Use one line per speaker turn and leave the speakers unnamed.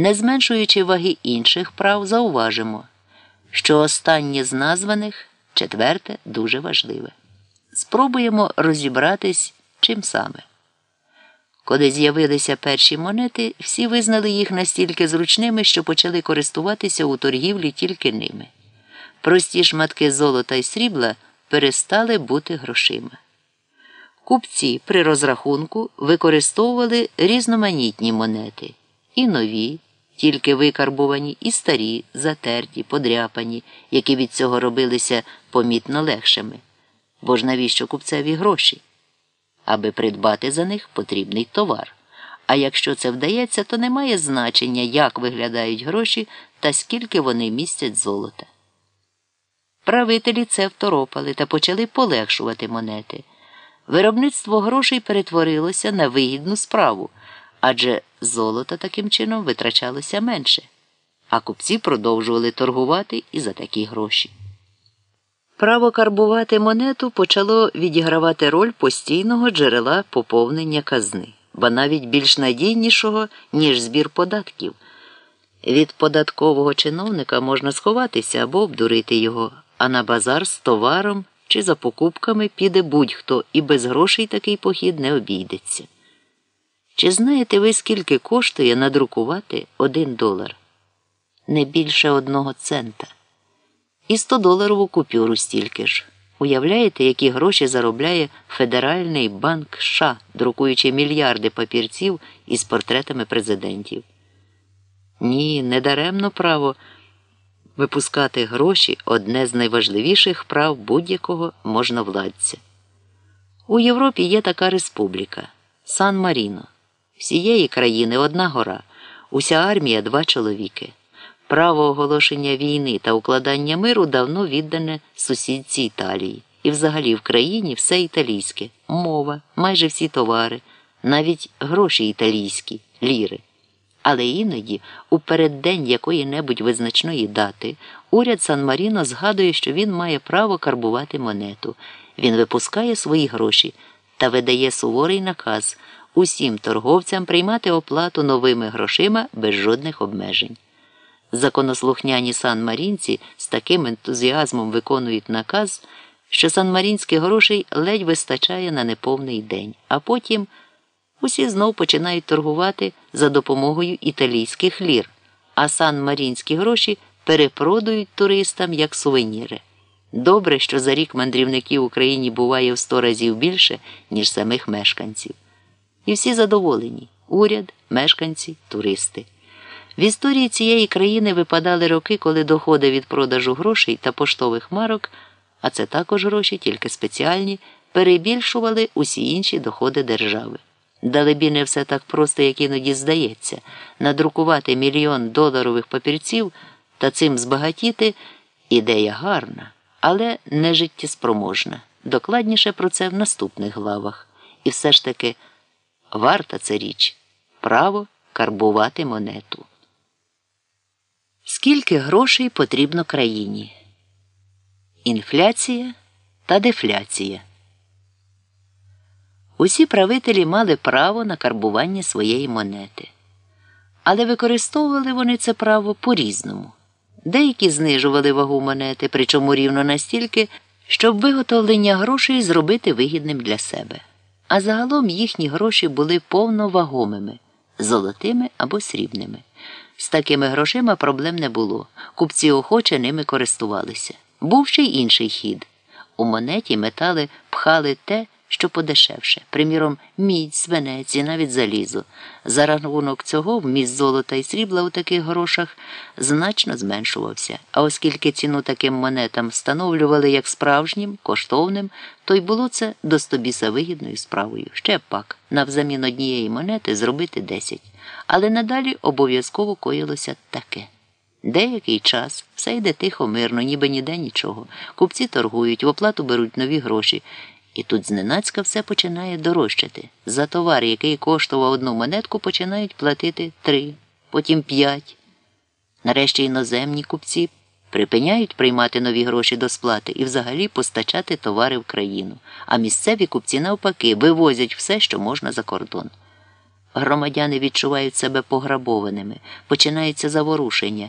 Не зменшуючи ваги інших прав, зауважимо, що останнє з названих четверте дуже важливе. Спробуємо розібратись чим саме. Коли з'явилися перші монети, всі визнали їх настільки зручними, що почали користуватися у торгівлі тільки ними. Прості шматки золота і срібла перестали бути грошима. Купці при розрахунку використовували різноманітні монети і нові, тільки викарбувані, і старі, затерті, подряпані, які від цього робилися помітно легшими. Бо ж навіщо купцеві гроші? Аби придбати за них потрібний товар. А якщо це вдається, то не має значення, як виглядають гроші та скільки вони містять золота. Правителі це второпали та почали полегшувати монети. Виробництво грошей перетворилося на вигідну справу, адже золота таким чином витрачалося менше, а купці продовжували торгувати і за такі гроші. Право карбувати монету почало відігравати роль постійного джерела поповнення казни, ба навіть більш надійнішого, ніж збір податків. Від податкового чиновника можна сховатися або обдурити його, а на базар з товаром чи за покупками піде будь-хто і без грошей такий похід не обійдеться. Чи знаєте ви, скільки коштує надрукувати один долар? Не більше одного цента. І 100-доларову купюру стільки ж. Уявляєте, які гроші заробляє Федеральний банк США, друкуючи мільярди папірців із портретами президентів? Ні, недаремно право випускати гроші одне з найважливіших прав будь-якого можновладця. У Європі є така республіка Сан Маріно. Всієї країни одна гора, уся армія два чоловіки. Право оголошення війни та укладання миру давно віддане сусідці Італії. І взагалі в країні все італійське, мова, майже всі товари, навіть гроші італійські, ліри. Але іноді, у переддень якої-небудь визначної дати, уряд Сан Маріно згадує, що він має право карбувати монету. Він випускає свої гроші та видає суворий наказ усім торговцям приймати оплату новими грошима без жодних обмежень. Законослухняні санмарінці з таким ентузіазмом виконують наказ, що санмарінських грошей ледь вистачає на неповний день, а потім усі знов починають торгувати за допомогою італійських лір, а санмарінські гроші перепродають туристам як сувеніри. Добре, що за рік мандрівників в Україні буває в сто разів більше, ніж самих мешканців. І всі задоволені уряд, мешканці, туристи. В історії цієї країни випадали роки, коли доходи від продажу грошей та поштових марок, а це також гроші, тільки спеціальні, перебільшували усі інші доходи держави. Далебі не все так просто, як іноді здається, надрукувати мільйон доларових папірців та цим збагатіти ідея гарна, але не життєспроможна. Докладніше про це в наступних главах. І все ж таки варта це річ право карбувати монету. Скільки грошей потрібно країні? Інфляція та дефляція. Усі правителі мали право на карбування своєї монети. Але використовували вони це право по-різному. Деякі знижували вагу монети, причому рівно настільки, щоб виготовлення грошей зробити вигідним для себе. А загалом їхні гроші були повновагомими золотими або срібними. З такими грошима проблем не було. Купці охоче ними користувалися. Був ще й інший хід. У монеті метали пхали те, що подешевше, приміром, мідь, свинець і навіть залізо. За рахунок цього вміст золота і срібла у таких грошах значно зменшувався. А оскільки ціну таким монетам встановлювали як справжнім, коштовним, то й було це достобіса вигідною справою. Ще пак, навзамін однієї монети зробити десять. Але надалі обов'язково коїлося таке. Деякий час все йде тихо, мирно, ніби ніде нічого. Купці торгують, в оплату беруть нові гроші. І тут зненацька все починає дорожчати. За товар, який коштував одну монетку, починають платити три, потім п'ять. Нарешті іноземні купці припиняють приймати нові гроші до сплати і взагалі постачати товари в країну, а місцеві купці навпаки вивозять все, що можна за кордон. Громадяни відчувають себе пограбованими, починаються заворушення,